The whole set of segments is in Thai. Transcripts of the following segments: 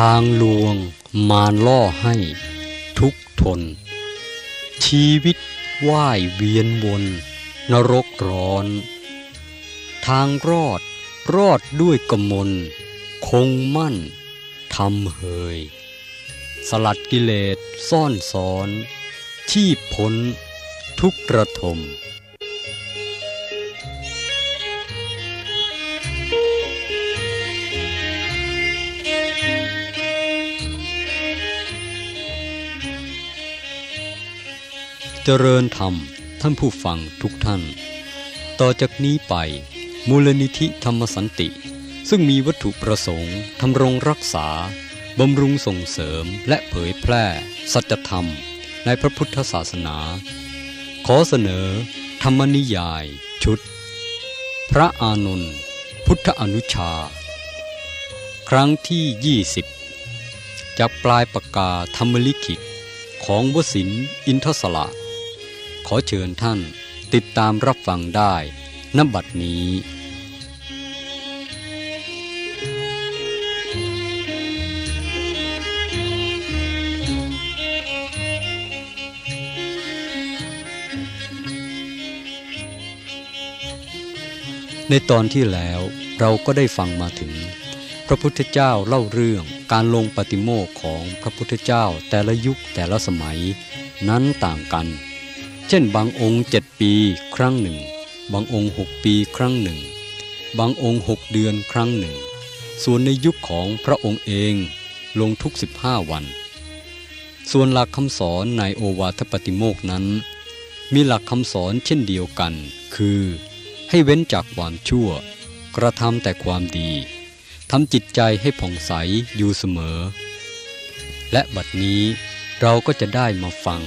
ทางลวงมารล่อให้ทุกทน ชีวิตว่ายเวียนวนนรกร้อน ทางรอดรอดด้วยกมล คงมั่นทำเฮยสลัดกิเลสซ่อนสอน ที่พ้นทุกระทม เจริญธรรมท่านผู้ฟังทุกท่าน ต่อจากนี้ไป มูลนิธิธรรมสันติ ซึ่งมีวัตถุประสงค์ทำรงรักษา บำรุงส่งเสริมและเผยแพร่ สัจธรรม ในพระพุทธศาสนา ขอเสนอ ธรรมนิยายชุด พระอานนท์พุทธอนุชา ครั้งที่ 20 จากปลายปากกาธรรมลิขิตของวสินอินทศละ ขอเชิญท่านติดตามรับฟังได้ณบัดนี้ในตอนที่แล้วเราก็ได้ฟังมาถึง พระพุทธเจ้าเล่าเรื่องการลงปฏิโมกของพระพุทธเจ้าแต่ละยุคแต่ละสมัย นั้นต่างกัน เช่น บางองค์เจ็ดปีครั้งหนึ่ง บางองค์หกปีครั้งหนึ่ง บางองค์หกเดือนครั้งหนึ่ง ส่วนในยุคของพระองค์เองลงทุกสิบห้าวัน ส่วนหลักคำสอนในโอวาทปฏิโมกนั้น มีหลักคำสอนเช่นเดียวกัน คือ ให้เว้นจากความชั่ว กระทำแต่ความดีทำจิตใจให้ผ่องใสอยู่เสมอ และบัดนี้เราก็จะได้มาฟัง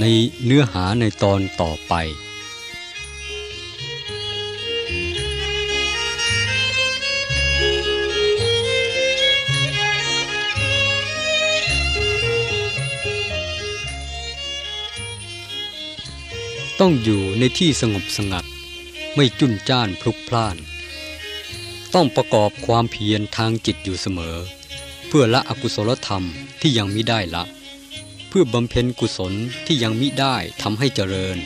ในเนื้อหาในตอนต่อไปต้องอยู่ในที่สงบสงัด ไม่จุนจ้านพลุกพล่าน ต้องประกอบความเพียรทางจิตอยู่เสมอ เพื่อละอกุศลธรรมที่ยังมิได้ละ พื่อบำเพ็ญกุศลที่ยังมิได้ทำให้เจริญ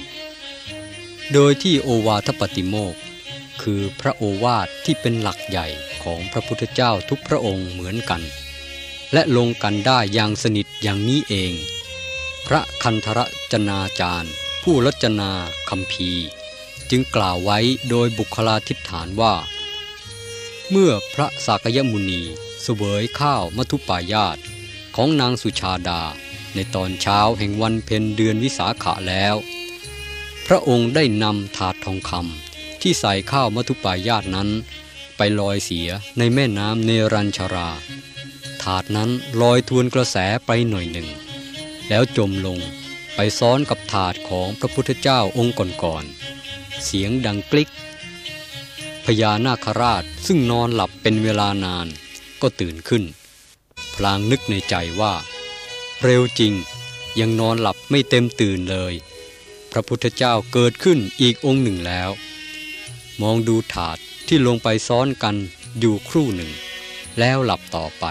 โดยที่โอวาทปฏิโมกคือพระโอวาทที่เป็นหลักใหญ่ของพระพุทธเจ้าทุกพระองค์เหมือนกัน และลงกันได้อย่างสนิทอย่างนี้เอง พระคันธรจนาจารย์ ผู้รจนาคำพีจึงกล่าวไว้โดยบุคลาธิฐานว่า เมื่อพระสากยมุนีเสวยข้าวมัทุปายาตของนางสุชาดา ในตอนเช้าแห่งวันเพ็ญเดือนวิสาขะแล้ว พระองค์ได้นำถาดทองคำที่ใส่ข้าวมัทุปายาตนั้น ไปลอยเสียในแม่น้ำเนรัญชรา ถาดนั้นลอยทวนกระแสไปหน่อยหนึ่ง แล้วจมลงไปซ้อนกับถาดของพระพุทธเจ้าองค์ก่อนๆเสียงดังกลิกพญานาคราชซึ่งนอนหลับเป็นเวลานานก็ตื่นขึ้น พลางนึกในใจว่า เร็วจริง ยังนอนหลับไม่เต็มตื่นเลย พระพุทธเจ้าเกิดขึ้นอีกองค์หนึ่งแล้ว มองดูถาดที่ลงไปซ้อนกันอยู่ครู่หนึ่ง แล้วหลับต่อไป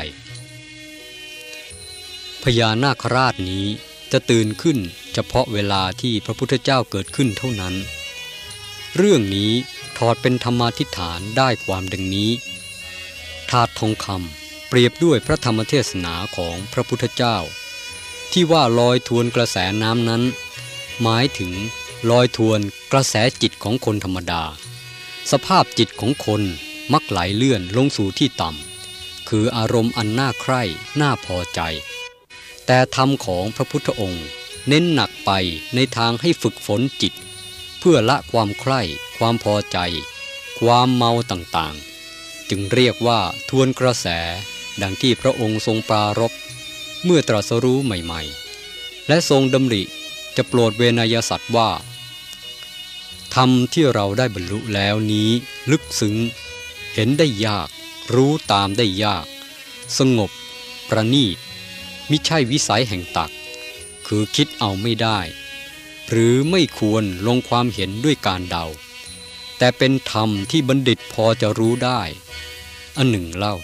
พญานาคราชนี้จะตื่นขึ้นเฉพาะเวลาที่พระพุทธเจ้าเกิดขึ้นเท่านั้น เรื่องนี้ถอดเป็นธรรมาทิฏฐานได้ความดังนี้ ถาดทองคำเปรียบด้วยพระธรรมเทศนาของพระพุทธเจ้า ที่ว่าลอยทวนกระแสน้ำนั้น หมายถึงลอยทวนกระแสจิตของคนธรรมดา สภาพจิตของคนมักไหลเลื่อนลงสู่ที่ต่ำคืออารมณ์อันน่าใคร่น่าพอใจ แต่ธรรมของพระพุทธองค์ เน้นหนักไปในทางให้ฝึกฝนจิต เพื่อละความใคร่ความพอใจ ความเมาต่างๆ จึงเรียกว่าทวนกระแสดังที่พระองค์ทรงปรารบ เมื่อตรัสรู้ใหม่ๆ และทรงดำริจะโปรดเวนยสัตว์ว่าธรรมที่เราได้บรรลุแล้วนี้ลึกซึ้ง เห็นได้ยาก รู้ตามได้ยาก สงบ ประณีตมิใช่วิสัยแห่งตัก คือคิดเอาไม่ได้ หรือไม่ควรลงความเห็นด้วยการเดา แต่เป็นธรรมที่บัณฑิตพอจะรู้ได้ อันหนึ่งเล่า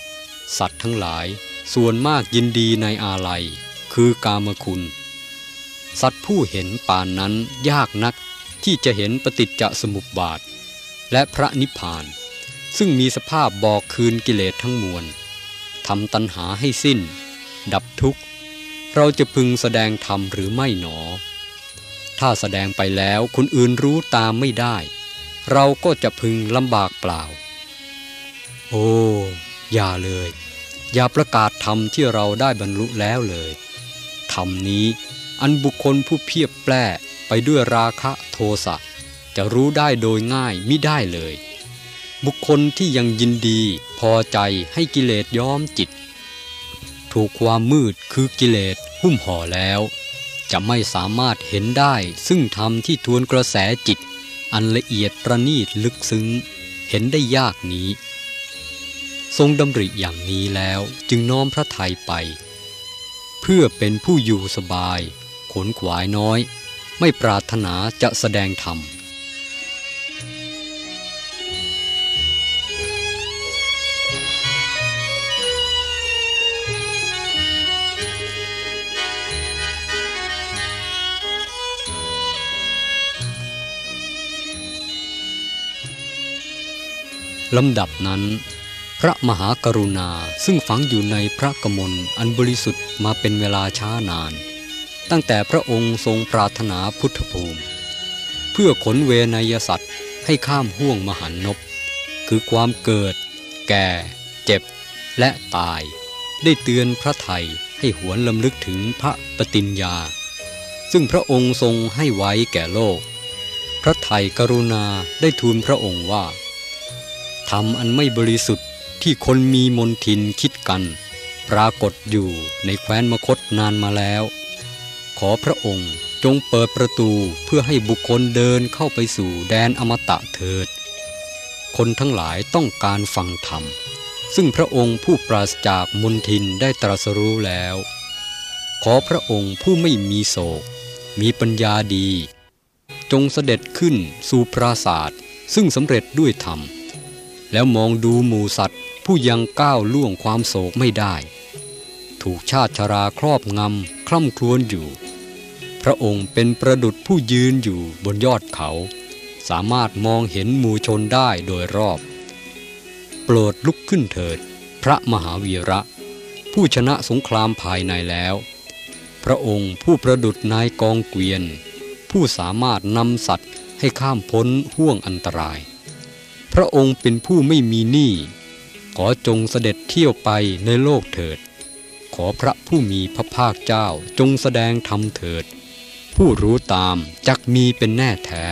สัตว์ทั้งหลาย ส่วนมากยินดีในอาลัย คือกามคุณ สัตว์ผู้เห็นป่านนั้นยากนักที่จะเห็นปฏิจจสมุปบาท และพระนิพพาน ซึ่งมีสภาพบอกคืนกิเลสทั้งมวลทำตัณหาให้สิ้น ดับทุกข์ เราจะพึงแสดงธรรมหรือไม่หนอ ถ้าแสดงไปแล้วคนอื่นรู้ตามไม่ได้ เราก็จะพึงลำบากเปล่า โอ้ อย่าเลย อย่าประกาศธรรมที่เราได้บรรลุแล้วเลยธรรมนี้อันบุคคลผู้เพียบแปร่ไปด้วยราคะโทสะจะรู้ได้โดยง่ายมิได้เลย บุคคลที่ยังยินดีพอใจให้กิเลสย้อมจิต ถูกความมืดคือกิเลสหุ้มห่อแล้ว จะไม่สามารถเห็นได้ซึ่งธรรมที่ทวนกระแสจิต อันละเอียดประณีตลึกซึ้ง เห็นได้ยากนี้ ทรงดำริอย่างนี้แล้วจึงน้อมพระทัยไป เพื่อเป็นผู้อยู่สบาย ขนขวายน้อย ไม่ปรารถนาจะแสดงธรรมลำดับนั้น พระมหากรุณาซึ่งฝังอยู่ในพระกมลอันบริสุทธิ์มาเป็นเวลาช้านาน ตั้งแต่พระองค์ทรงปรารถนาพุทธภูมิ เพื่อขนเวนยสัตว์ให้ข้ามห่วงมหันนบคือความเกิด แก่ เจ็บ และตาย ได้เตือนพระไทยให้หวนลำลึกถึงพระปฏิญญา ซึ่งพระองค์ทรงให้ไว้แก่โลก พระไทยกรุณาได้ทูลพระองค์ว่าธรรมอันไม่บริสุทธิ์ ที่คนมีมนทินคิดกัน ปรากฏอยู่ในแคว้นมคตนานมาแล้ว ขอพระองค์จงเปิดประตูเพื่อให้บุคคลเดินเข้าไปสู่แดนอมตะเถิด คนทั้งหลายต้องการฟังธรรม ซึ่งพระองค์ผู้ปราศจากมนทินได้ตรัสรู้แล้ว ขอพระองค์ผู้ไม่มีโศก มีปัญญาดี จงเสด็จขึ้นสู่ปราศาสตร์ซึ่งสำเร็จด้วยธรรม แล้วมองดูหมูสัตว์ ผู้ยังก้าวล่วงความโศกไม่ได้ ถูกชาติชราครอบงำคล่ำครวญอยู่ พระองค์เป็นประดุจผู้ยืนอยู่บนยอดเขา สามารถมองเห็นหมู่ชนได้โดยรอบ โปรดลุกขึ้นเถิด พระมหาวีระ ผู้ชนะสงครามภายในแล้ว พระองค์ผู้ประดุจนายกองเกวียน ผู้สามารถนำสัตว์ให้ข้ามพ้นห่วงอันตราย พระองค์เป็นผู้ไม่มีหนี้ ขอจงเสด็จเที่ยวไปในโลกเถิด ขอพระผู้มีพระภาคเจ้าจงแสดงธรรมเถิด ผู้รู้ตามจักมีเป็นแน่แท้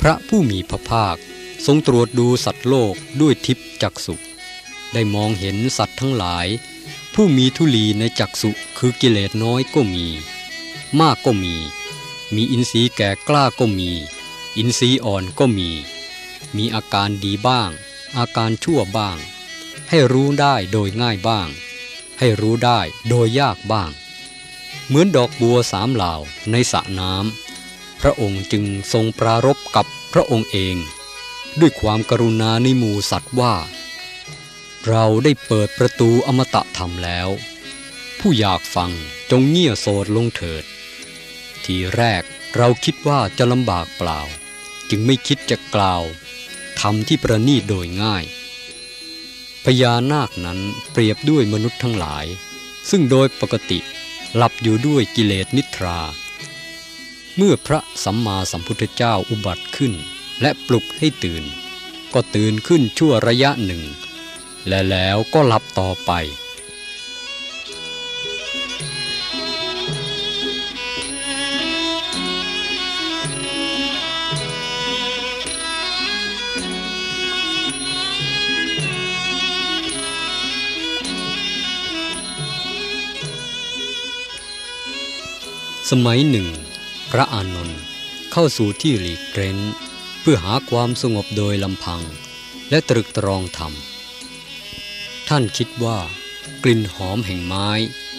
พระผู้มีพระภาคทรงตรวจดูสัตว์โลกด้วยทิพจักสุได้มองเห็นสัตว์ทั้งหลาย ผู้มีทุลีในจักสุคือกิเลสน้อยก็มี มากก็มี มีอินทรีย์แก่กล้าก็มี อินทรีย์อ่อนก็มี มีอาการดีบ้าง อาการชั่วบ้าง ให้รู้ได้โดยง่ายบ้าง ให้รู้ได้โดยยากบ้าง เหมือนดอกบัวสามเหล่าในสระน้ำพระองค์จึงทรงปรารบกับพระองค์เอง ด้วยความกรุณาในหมู่สัตว์ว่า เราได้เปิดประตูอมตะธรรมแล้ว ผู้อยากฟังจงเงี่ยโสดลงเถิด ทีแรกเราคิดว่าจะลำบากเปล่า จึงไม่คิดจะกล่าว ทำที่ประนีตโดยง่าย พญานาคนั้นเปรียบด้วยมนุษย์ทั้งหลาย ซึ่งโดยปกติหลับอยู่ด้วยกิเลสนิทรา เมื่อพระสัมมาสัมพุทธเจ้าอุบัติขึ้น และปลุกให้ตื่น ก็ตื่นขึ้นชั่วระยะหนึ่ง และแล้วก็หลับต่อไป สมัยหนึ่ง พระอานนท์เข้าสู่ที่หลีกเร้น เพื่อหาความสงบโดยลำพัง และตรึกตรองธรรม ท่านคิดว่ากลิ่นหอมแห่งไม้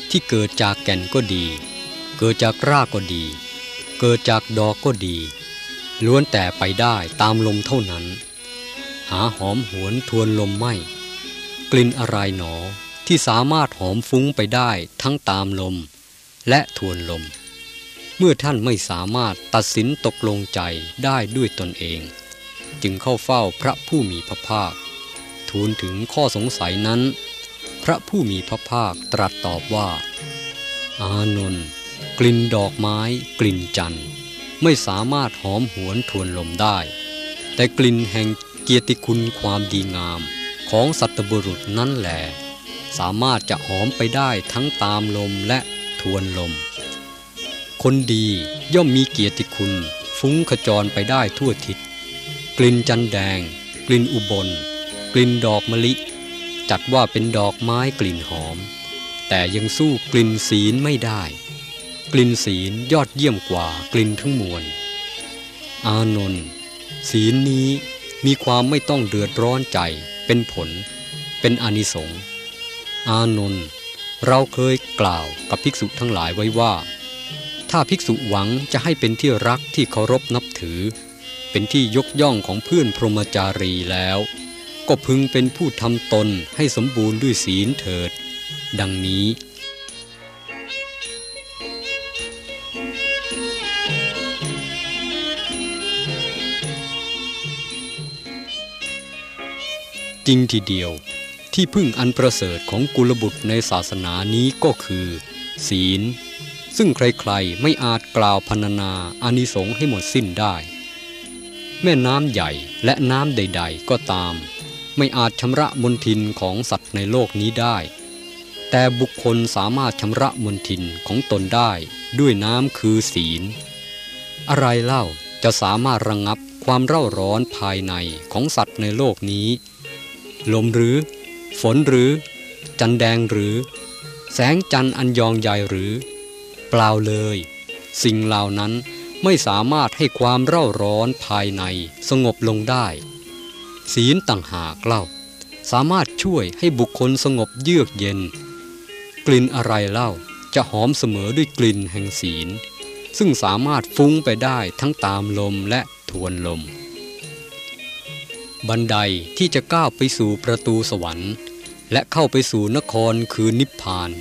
ที่เกิดจากแก่นก็ดี เกิดจากรากก็ดี เกิดจากดอกก็ดี ล้วนแต่ไปได้ตามลมเท่านั้น หาหอมหวนทวนลมไม่ กลิ่นอะไรหนอที่สามารถหอมฟุ้งไปได้ทั้งตามลม และทวนลม เมื่อท่านไม่สามารถตัดสินตกลงใจได้ด้วยตนเอง จึงเข้าเฝ้าพระผู้มีพระภาค ทูลถึงข้อสงสัยนั้น พระผู้มีพระภาคตรัสตอบว่า อานนท์กลิ่นดอกไม้กลิ่นจันทร์ไม่สามารถหอมหวนทวนลมได้ แต่กลิ่นแห่งเกียรติคุณความดีงามของสัตบุรุษนั้นแหลสามารถจะหอมไปได้ทั้งตามลมและทวนลม คนดีย่อมมีเกียรติคุณ ฟุ้งขจรไปได้ทั่วทิศ กลิ่นจันแดง กลิ่นอุบล กลิ่นดอกมะลิ จัดว่าเป็นดอกไม้กลิ่นหอม แต่ยังสู้กลิ่นศีลไม่ได้ กลิ่นศีลยอดเยี่ยมกว่ากลิ่นทั้งมวล อานนท์ศีลนี้มีความไม่ต้องเดือดร้อนใจเป็นผล เป็นอนิสงส์อานนท์เราเคยกล่าวกับภิกษุทั้งหลายไว้ว่า ถ้าภิกษุหวังจะให้เป็นที่รักที่เคารพนับถือ เป็นที่ยกย่องของเพื่อนพรหมจารีแล้ว ก็พึงเป็นผู้ทำตนให้สมบูรณ์ด้วยศีลเถิด ดังนี้จริงทีเดียวที่พึ่งอันประเสริฐของกุลบุตรในศาสนานี้ก็คือ ศีล ซึ่งใครๆไม่อาจกล่าวพรรณนาอานิสงส์ให้หมดสิ้นได้ แม่น้ำใหญ่และน้ำใด ๆ ก็ตาม ไม่อาจชำระมนทินของสัตว์ในโลกนี้ได้ แต่บุคคลสามารถชำระมนทินของตนได้ด้วยน้ำคือศีล อะไรเล่าจะสามารถระงงับความเร่าร้อนภายในของสัตว์ในโลกนี้ ลมหรือ ฝนหรือ จันแดงหรือ แสงจันทร์อันยองใหญ่หรือ เปล่าเลย สิ่งเหล่านั้นไม่สามารถให้ความเร่าร้อนภายในสงบลงได้ ศีลต่างหากเล่า สามารถช่วยให้บุคคลสงบเยือกเย็น กลิ่นอะไรเล่าจะหอมเสมอด้วยกลิ่นแห่งศีล ซึ่งสามารถฟุ้งไปได้ทั้งตามลมและทวนลม บันไดที่จะก้าวไปสู่ประตูสวรรค์ และเข้าไปสู่นครคือนิพพาน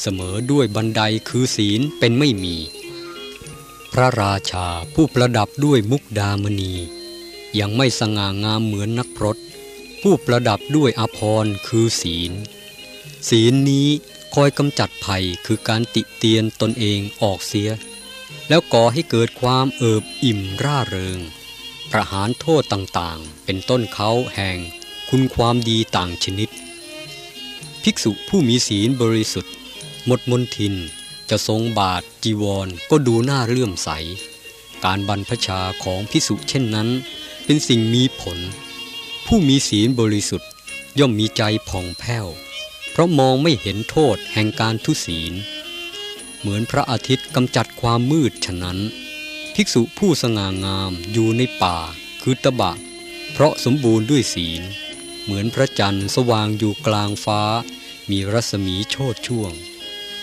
เสมอด้วยบันไดคือศีลเป็นไม่มี พระราชาผู้ประดับด้วยมุกดามณี ยังไม่สง่างามเหมือนนักพรตผู้ประดับด้วยอภรณ์คือศีล ศีลนี้คอยกำจัดภัยคือการติเตียนตนเองออกเสีย แล้วก่อให้เกิดความเอิบอิ่มร่าเริง ประหารโทษต่างๆ เป็นต้นเขาแห่งคุณความดีต่างชนิด ภิกษุผู้มีศีลบริสุทธิ์ มดมนทิน จะทรงบาทจีวรก็ดูน่าเลื่อมใส การบรรพชาของภิกษุเช่นนั้น เป็นสิ่งมีผล ผู้มีศีลบริสุทธิ์ ย่อมมีใจผ่องแผ้ว เพราะมองไม่เห็นโทษแห่งการทุศีล เหมือนพระอาทิตย์กำจัดความมืดฉะนั้น ภิกษุผู้สง่างามอยู่ในป่าคือตบะ เพราะสมบูรณ์ด้วยศีล เหมือนพระจันทร์สว่างอยู่กลางฟ้ามีรัศมีโชดช่วง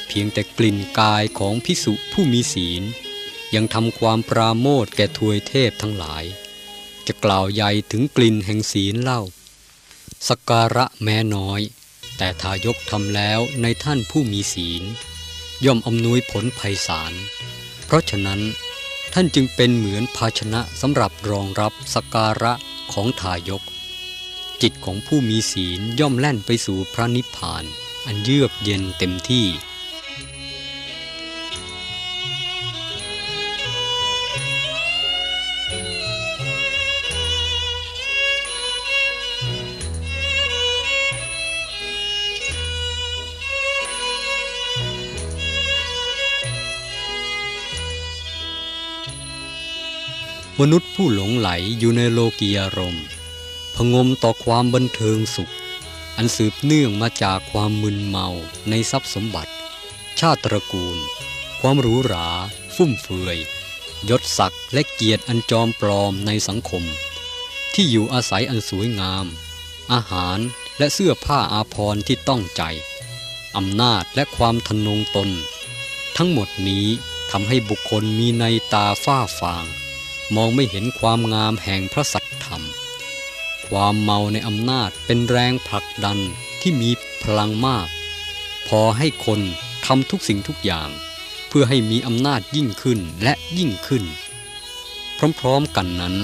เพียงแต่กลิ่นกายของภิกษุผู้มีศีล ยังทำความปราโมทแก่ทวยเทพทั้งหลาย จะกล่าวใหญ่ถึงกลิ่นแห่งศีลเล่าสกการะแม้น้อย แต่ทายกทำแล้วในท่านผู้มีศีล ย่อมอำนวยผลไพศาลเพราะฉะนั้นท่านจึงเป็นเหมือนภาชนะสำหรับรองรับสกการะของทายก จิตของผู้มีศีลย่อมแล่นไปสู่พระนิพพาน อันเยือกเย็นเต็มที่ มนุษย์ผู้หลงไหลอยู่ในโลกียารมพงมต่อความบันเทิงสุข อันสืบเนื่องมาจากความมึนเมาในทรัพย์สมบัติ ชาติตระกูล ความหรูหรา ฟุ่มเฟือย ยศศักดิ์และเกียรติอันจอมปลอมในสังคม ที่อยู่อาศัยอันสวยงาม อาหารและเสื้อผ้าอาภรณ์ที่ต้องใจอำนาจและความทนงตน ทั้งหมดนี้ทำให้บุคคลมีในตาฝ้าฟาง มองไม่เห็นความงามแห่งพระสัตธรรม ความเมาในอำนาจเป็นแรงผลักดันที่ที่มีพลังมาก พอให้คนทำทุกสิ่งทุกอย่าง เพื่อให้มีอำนาจยิ่งขึ้นและยิ่งขึ้น พร้อมๆกันนั้น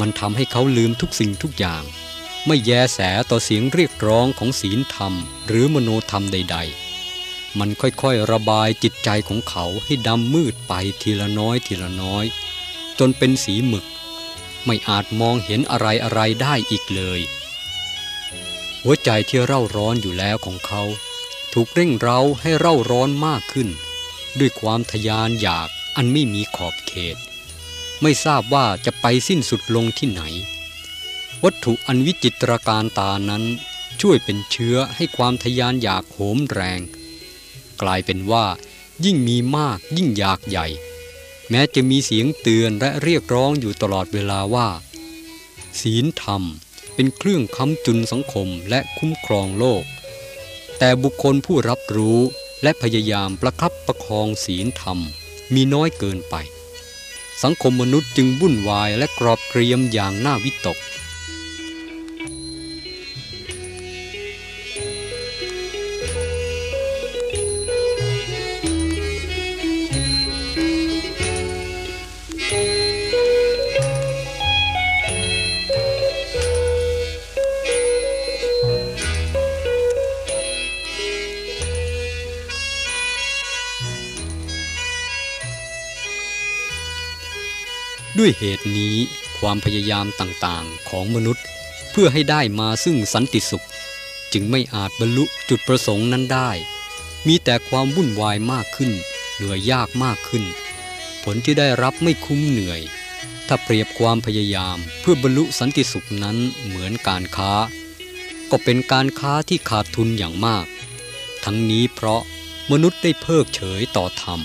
มันทำให้เขาลืมทุกสิ่งทุกอย่าง ไม่แยแสต่อเสียงเรียกร้องของศีลธรรม หรือมโนธรรมใด ๆมันค่อยๆ ระบายจิตใจของเขาให้ดำมืดไปทีละน้อยทีละน้อย จนเป็นสีหมึก ไม่อาจมองเห็นอะไรอะไรได้อีกเลย หัวใจที่เร่าร้อนอยู่แล้วของเขา ถูกเร่งเร้าให้เร่าร้อนมากขึ้น ด้วยความทยานอยากอันไม่มีขอบเขต ไม่ทราบว่าจะไปสิ้นสุดลงที่ไหน วัตถุอันวิจิตรการตานั้นช่วยเป็นเชื้อให้ความทยานอยากโหมแรง กลายเป็นว่ายิ่งมีมากยิ่งอยากใหญ่ แม้จะมีเสียงเตือนและเรียกร้องอยู่ตลอดเวลาว่า ศีลธรรมเป็นเครื่องค้ำจุนสังคมและคุ้มครองโลก แต่บุคคลผู้รับรู้และพยายามประคับประคองศีลธรรมมีน้อยเกินไป สังคมมนุษย์จึงวุ่นวายและกรอบเกรียมอย่างน่าวิตก ด้วยเหตุนี้ความพยายามต่างๆของมนุษย์ เพื่อให้ได้มาซึ่งสันติสุข จึงไม่อาจบรรลุจุดประสงค์นั้นได้ มีแต่ความวุ่นวายมากขึ้น เหนื่อยยากมากขึ้น ผลที่ได้รับไม่คุ้มเหนื่อย ถ้าเปรียบความพยายามเพื่อบรรลุสันติสุขนั้นเหมือนการค้า ก็เป็นการค้าที่ขาดทุนอย่างมาก ทั้งนี้เพราะมนุษย์ได้เพิกเฉยต่อธรรม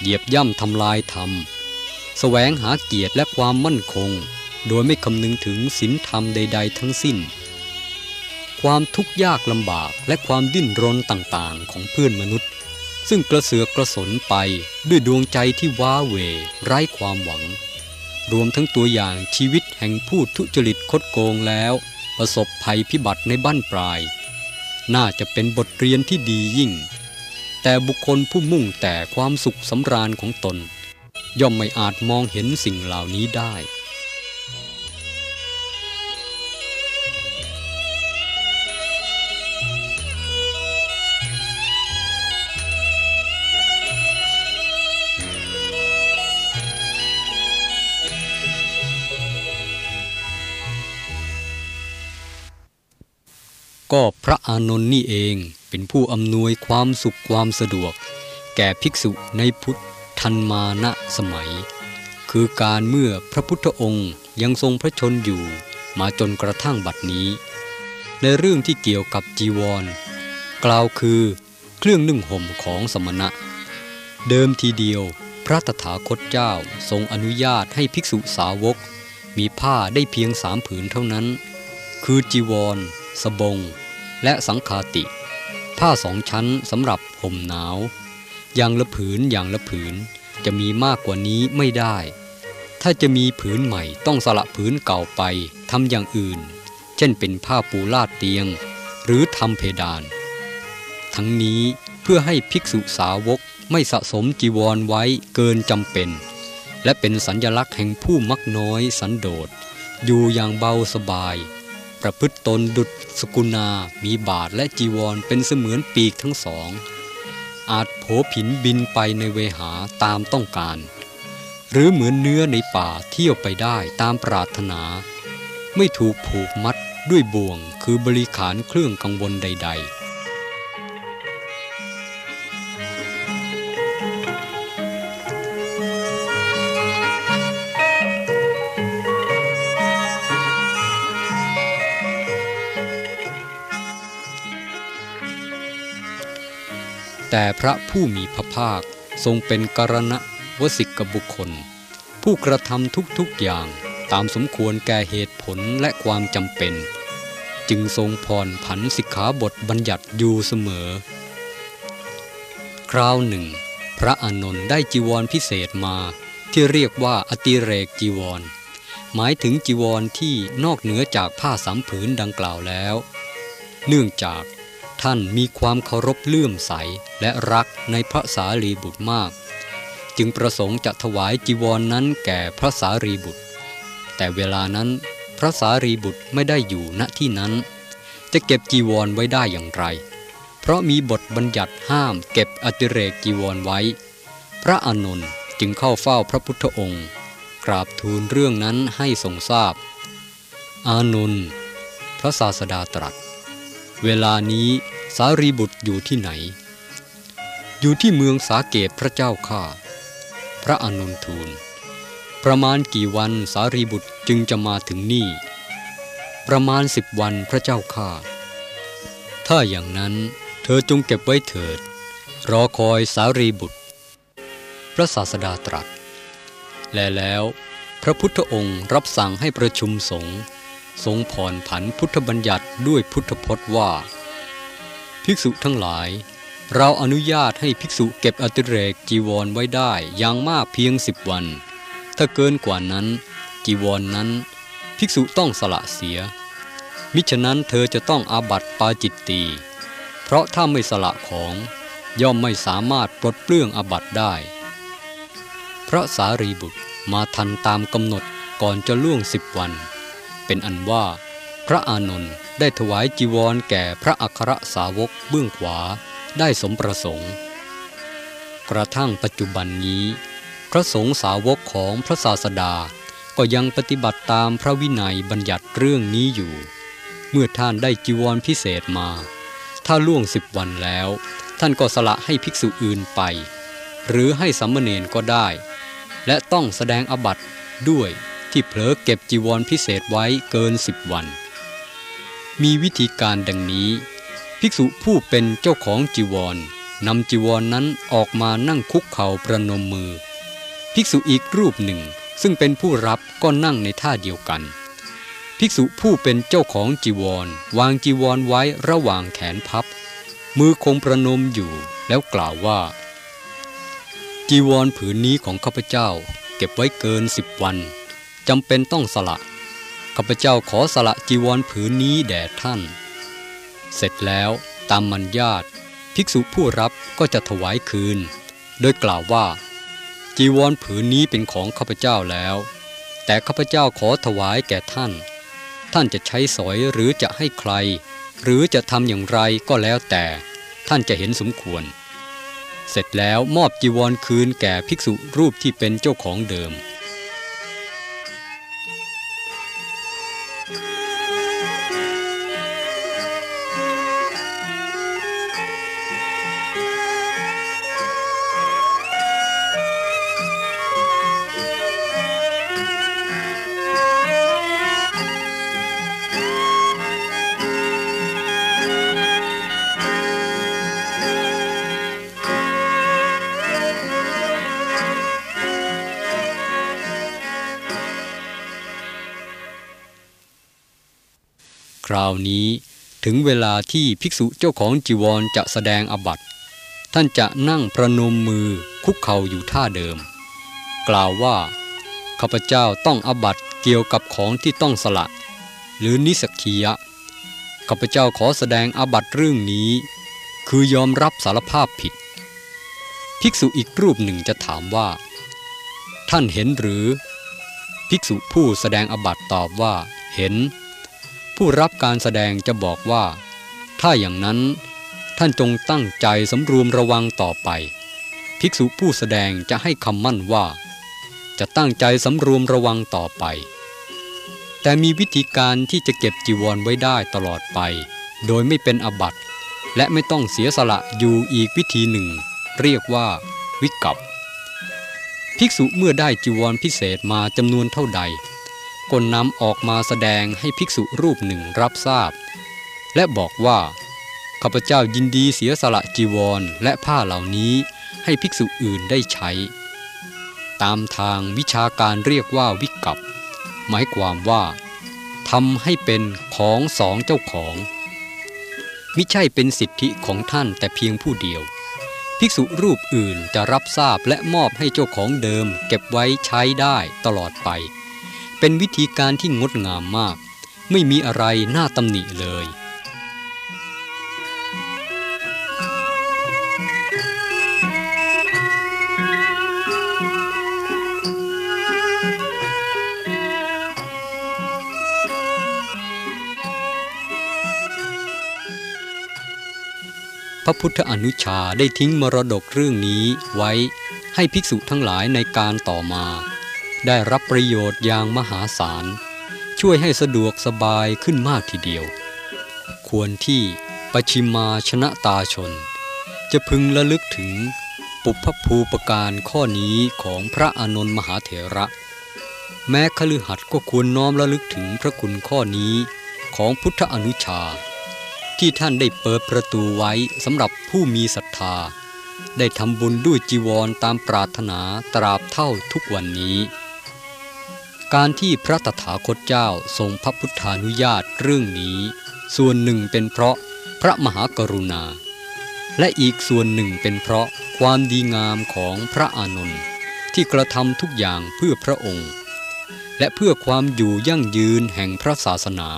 เหยียบย่ำทำลายธรรม แสวงหาเกียรติและความมั่นคง โดยไม่คำนึงถึงศีลธรรมใด ๆ ทั้งสิ้น ความทุกข์ยากลำบากและความดิ้นรนต่างๆ ของเพื่อนมนุษย์ ซึ่งกระเสือกกระสนไปด้วยดวงใจที่ว้าเหวไร้ความหวัง รวมทั้งตัวอย่างชีวิตแห่งผู้ทุจริตคดโกงแล้ว ประสบภัยพิบัติในบ้านปลาย น่าจะเป็นบทเรียนที่ดียิ่ง แต่บุคคลผู้มุ่งแต่ความสุขสำราญของตน ย่อมไม่อาจมองเห็นสิ่งเหล่านี้ได้ ก็พระอานนท์นี่เองเป็นผู้อำนวยความสุขความสะดวก แก่ภิกษุในพุทธ ทันมานะสมัย คือการเมื่อพระพุทธองค์ยังทรงพระชนอยู่มาจนกระทั่งบัดนี้ ในเรื่องที่เกี่ยวกับจีวร กล่าวคือเครื่องนึ่งห่มของสมณะ เดิมทีเดียวพระตถาคตเจ้าทรงอนุญาตให้ภิกษุสาวก มีผ้าได้เพียงสามผืนเท่านั้น คือจีวร สบง และสังคาติ ผ้าสองชั้นสำหรับห่มหนาว อย่างละผืนอย่างละผืน จะมีมากกว่านี้ไม่ได้ ถ้าจะมีผืนใหม่ต้องสละผืนเก่าไปทำอย่างอื่น เช่นเป็นผ้าปูลาดเตียง หรือทำเพดาน ทั้งนี้เพื่อให้ภิกษุสาวกไม่สะสมจีวรไว้เกินจำเป็น และเป็นสัญญลักษณ์แห่งผู้มักน้อยสันโดษ อยู่อย่างเบาสบาย ประพฤติตนดุจสกุณามีบาทและจีวรเป็นเสมือนปีกทั้งสอง อาจโผผินบินไปในเวหาตามต้องการ หรือเหมือนเนื้อในป่าเที่ยวไปได้ตามปรารถนา ไม่ถูกผูกมัดด้วยบ่วงคือบริขารเครื่องกังวลใด ๆ แต่พระผู้มีพระภาคทรงเป็นกรณะวสิกบุคคล ผู้กระทำทุกๆอย่างตามสมควรแก่เหตุผลและความจำเป็น จึงทรงผ่อนผันสิกขาบทบัญญัติอยู่เสมอ คราวหนึ่ง พระอานนท์ได้จีวรพิเศษมาที่เรียกว่าอติเรกจีวร หมายถึงจีวรที่นอกเหนือจากผ้าสามผืนดังกล่าวแล้ว เนื่องจาก ท่านมีความเคารพเลื่อมใสและรักในพระสารีบุตรมาก จึงประสงค์จะถวายจีวรนนั้นแก่พระสารีบุตร แต่เวลานั้นพระสารีบุตรไม่ได้อยู่ณที่นั้น จะเก็บจีวรไว้ได้อย่างไร เพราะมีบทบัญญัติห้ามเก็บอติเรกจีวรไว้ พระอานนท์จึงเข้าเฝ้าพระพุทธองค์ กราบทูลเรื่องนั้นให้ทรงทราบ อานนท์พระศาสดาตรัส เวลานี้สารีบุตรอยู่ที่ไหน อยู่ที่เมืองสาเกตพระเจ้าข้าพระอานนท์ทูล ประมาณกี่วันสารีบุตรจึงจะมาถึงนี่ ประมาณสิบวันพระเจ้าข้าถ้าอย่างนั้นเธอจงเก็บไว้เถิด รอคอยสารีบุตร พระศาสดาตรัส และแล้ว พระพุทธองค์รับสั่งให้ประชุมสงฆ์ ทรงผ่อนผันพุทธบัญญัติด้วยพุทธพจน์ว่า ภิกษุทั้งหลาย เราอนุญาตให้ภิกษุเก็บอติเรกจีวรไว้ได้อย่างมากเพียงสิบวัน ถ้าเกินกว่านั้นจีวรนนั้น ภิกษุต้องสละเสีย มิฉะนั้นเธอจะต้องอาบัติปาจิตตี เพราะถ้าไม่สละของย่อมไม่สามารถปลดเปลื้องอาบัติได้ พระสารีบุตรมาทันตามกำหนดก่อนจะล่วงสิบวัน เป็นอันว่า พระอานนท์ได้ถวายจีวรแก่พระอัครสาวกเบื้องขวาได้สมประสงค์ กระทั่งปัจจุบันนี้ พระสงฆ์สาวกของพระศาสดาก็ยังปฏิบัติตามพระวินัยบัญญัติเรื่องนี้อยู่ เมื่อท่านได้จีวรพิเศษมา ถ้าล่วงสิบวันแล้ว ท่านก็สละให้ภิกษุอื่นไป หรือให้สัมมเนนก็ได้ และต้องแสดงอบัตด้วย ที่เผลอเก็บจีวรพิเศษไว้เกินสิบวัน มีวิธีการดังนี้ ภิกษุผู้เป็นเจ้าของจีวรนำจีวรนนั้นออกมานั่งคุกเข่าประนมมือ ภิกษุอีกรูปหนึ่งซึ่งเป็นผู้รับก็นั่งในท่าเดียวกัน ภิกษุผู้เป็นเจ้าของจีวร วางจีวรไว้ระหว่างแขนพับ มือคงประนมอยู่แล้วกล่าวว่า จีวรผืนนี้ของข้าพเจ้า เก็บไว้เกินสิบวัน จำเป็นต้องสละข้าพเจ้าขอสละจีวรผืนนี้แด่ท่าน เสร็จแล้วตามมัญญาตภิกษุผู้รับก็จะถวายคืน โดยกล่าวว่า จีวรผืนนี้เป็นของข้าพเจ้าแล้ว แต่ข้าพเจ้าขอถวายแก่ท่าน ท่านจะใช้สอยหรือจะให้ใคร หรือจะทำอย่างไรก็แล้วแต่ท่านจะเห็นสมควร เสร็จแล้วมอบจีวรคืนแก่ภิกษุรูปที่เป็นเจ้าของเดิมาวนี้ถึงเวลาที่ภิกษุเจ้าของจีวรจะแสดงอบัตท่านจะนั่งประนมมือคุกเข่าอยู่ท่าเดิม กล่าวว่าข้าพเจ้าต้องอบัตเกี่ยวกับของที่ต้องสละ หรือนิสกียะข้าพเจ้าขอแสดงอบัตเรื่องนี้ คือยอมรับสารภาพผิด ภิกษุอีกรูปหนึ่งจะถามว่า ท่านเห็นหรือ ภิกษุผู้แสดงอบัตตอบว่าเห็น ผู้รับการแสดงจะบอกว่า ถ้าอย่างนั้นท่านจงตั้งใจสำรวมระวังต่อไป ภิกษุผู้แสดงจะให้คำมั่นว่า จะตั้งใจสำรวมระวังต่อไป แต่มีวิธีการที่จะเก็บจีวรไว้ได้ตลอดไป โดยไม่เป็นอบัตและไม่ต้องเสียสละอยู่อีกวิธีหนึ่ง เรียกว่าวิกัปภิกษุเมื่อได้จีวรพิเศษมาจำนวนเท่าใด ก็นำออกมาแสดงให้ภิกษุรูปหนึ่งรับทราบ และบอกว่าข้าพเจ้ายินดีเสียสละจีวรและผ้าเหล่านี้ให้ภิกษุอื่นได้ใช้ ตามทางวิชาการเรียกว่าวิกัปหมายความว่าทำให้เป็นของสองเจ้าของ มิใช่เป็นสิทธิของท่านแต่เพียงผู้เดียว ภิกษุรูปอื่นจะรับทราบและมอบให้เจ้าของเดิม เก็บไว้ใช้ได้ตลอดไป เป็นวิธีการที่งดงามมาก ไม่มีอะไรน่าตำหนิเลยพระพุทธอนุชาได้ทิ้งมรดกเรื่องนี้ไว้ให้ภิกษุทั้งหลายในการต่อมา ได้รับประโยชน์อย่างมหาศาล ช่วยให้สะดวกสบายขึ้นมากทีเดียว ควรที่ปชิมาชนะตาชน จะพึงระลึกถึงปุพภูปการข้อนี้ของพระอานนท์มหาเถระ แม้คฤหัสถ์ก็ควรน้อมระลึกถึงพระคุณข้อนี้ของพุทธอนุชา ที่ท่านได้เปิดประตูไว้สำหรับผู้มีศรัทธา ได้ทำบุญด้วยจีวรตามปรารถนาตราบเท่าทุกวันนี้ การที่พระตถาคตเจ้าทรงพระพุทธานุญาตเรื่องนี้ ส่วนหนึ่งเป็นเพราะพระมหากรุณา และอีกส่วนหนึ่งเป็นเพราะความดีงามของพระอานนท์ที่กระทำทุกอย่างเพื่อพระองค์ และเพื่อความอยู่ยั่งยืนแห่งพระศาสนา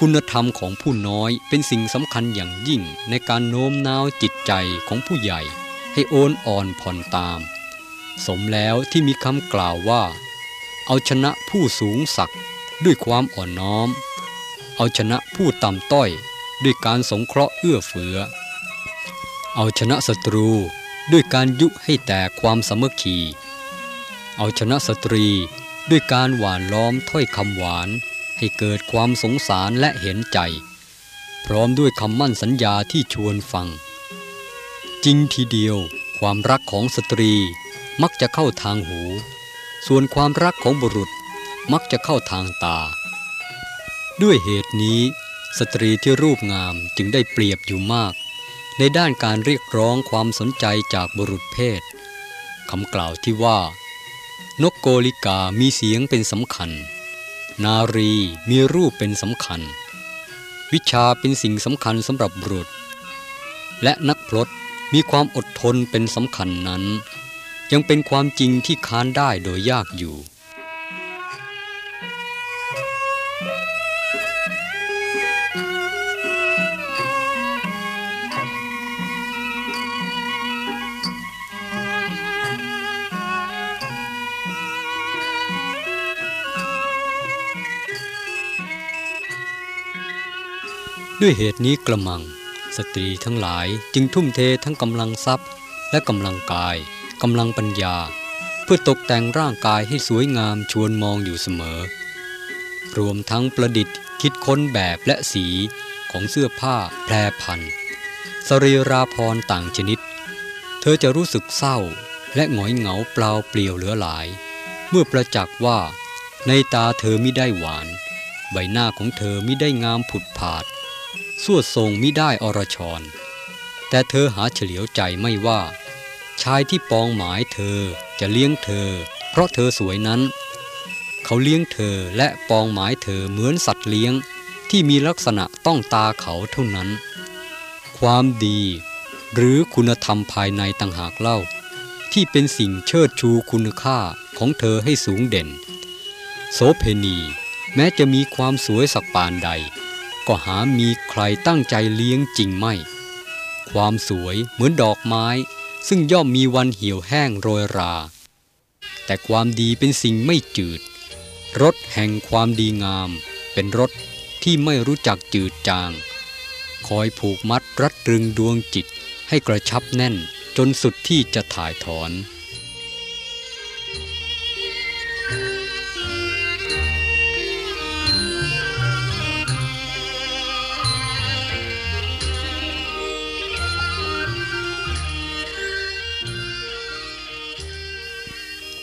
คุณธรรมของผู้น้อยเป็นสิ่งสำคัญอย่างยิ่งในการโน้มน้าวจิตใจของผู้ใหญ่ให้โอนอ่อนผ่อนตาม สมแล้วที่มีคำกล่าวว่า เอาชนะผู้สูงสักด้วยความอ่อนน้อม เอาชนะผู้ต่ำต้อยด้วยการสงเคราะห์เอื้อเฟื้อ เอาชนะศัตรูด้วยการยุให้แตกความสามัคคี เอาชนะสตรีด้วยการหวานล้อมถ้อยคำหวานให้เกิดความสงสารและเห็นใจ พร้อมด้วยคำมั่นสัญญาที่ชวนฟัง จริงทีเดียวความรักของสตรีมักจะเข้าทางหู ส่วนความรักของบุรุษมักจะเข้าทางตา ด้วยเหตุนี้ สตรีที่รูปงามจึงได้เปรียบอยู่มาก ในด้านการเรียกร้องความสนใจจากบุรุษเพศคำกล่าวที่ว่า นกโกลิกามีเสียงเป็นสำคัญ นารีมีรูปเป็นสำคัญ วิชาเป็นสิ่งสำคัญสำหรับบุรุษ และนักพรตมีความอดทนเป็นสำคัญนั้น ยังเป็นความจริงที่ค้านได้โดยยากอยู่ ด้วยเหตุนี้กระมัง สตรีทั้งหลายจึงทุ่มเททั้งกำลังทรัพย์และกำลังกาย กำลังปัญญา เพื่อตกแต่งร่างกายให้สวยงามชวนมองอยู่เสมอ รวมทั้งประดิษฐ์ คิดค้นแบบและสีของเสื้อผ้าแพรพันสรีราพรต่างชนิด เธอจะรู้สึกเศร้าและหงอยเหงาเปล่าเปลี่ยวเหลือหลาย เมื่อประจักษ์ว่าในตาเธอมิได้หวาน ใบหน้าของเธอมิได้งามผุดผาดสวดทรงมิได้อรชร แต่เธอหาเฉลียวใจไม่ว่า ชายที่ปองหมายเธอจะเลี้ยงเธอ เพราะเธอสวยนั้น เขาเลี้ยงเธอและปองหมายเธอเหมือนสัตว์เลี้ยงที่มีลักษณะต้องตาเขาเท่านั้น ความดี หรือคุณธรรมภายในต่างหากเล่า ที่เป็นสิ่งเชิดชูคุณค่าของเธอให้สูงเด่น โสเพณีแม้จะมีความสวยสักปานใด ก็หามีใครตั้งใจเลี้ยงจริงไม่ ความสวยเหมือนดอกไม้ ซึ่งย่อมมีวันเหี่ยวแห้งโรยรา แต่ความดีเป็นสิ่งไม่จืด รสแห่งความดีงาม เป็นรสที่ไม่รู้จักจืดจาง คอยผูกมัดรัดรึงดวงจิตให้กระชับแน่นจนสุดที่จะถ่ายถอน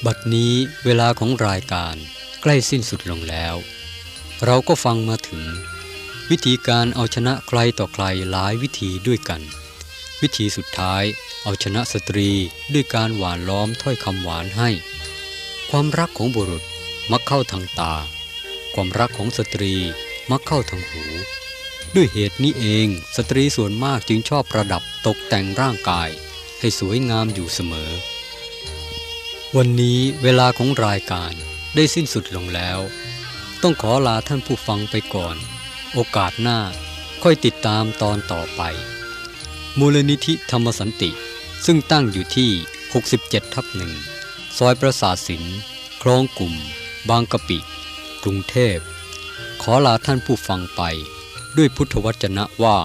บัดนี้เวลาของรายการใกล้สิ้นสุดลงแล้ว เราก็ฟังมาถึง วิธีการเอาชนะใครต่อใครหลายวิธีด้วยกัน วิธีสุดท้ายเอาชนะสตรีด้วยการหว่านล้อมถ้อยคำหวานให้ ความรักของบุรุษมักเข้าทางตา ความรักของสตรีมักเข้าทางหู ด้วยเหตุนี้เองสตรีส่วนมากจึงชอบประดับตกแต่งร่างกาย ให้สวยงามอยู่เสมอ วันนี้เวลาของรายการได้สิ้นสุดลงแล้ว ต้องขอลาท่านผู้ฟังไปก่อน โอกาสหน้าค่อยติดตามตอนต่อไป มูลนิธิธรรมสันติ ซึ่งตั้งอยู่ที่ 67 ทับหนึ่งซอยประสาทสินคลองกลุ่ม บางกะปิ กรุงเทพ ขอลาท่านผู้ฟังไป ด้วยพุทธวจนะว่า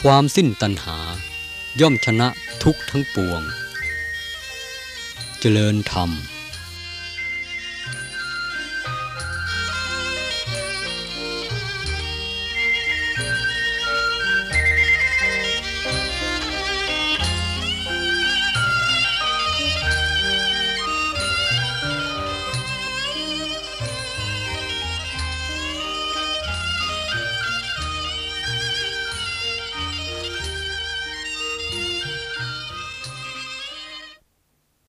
ความสิ้นตัณหา ย่อมชนะทุกทั้งปวง เจริญธรรม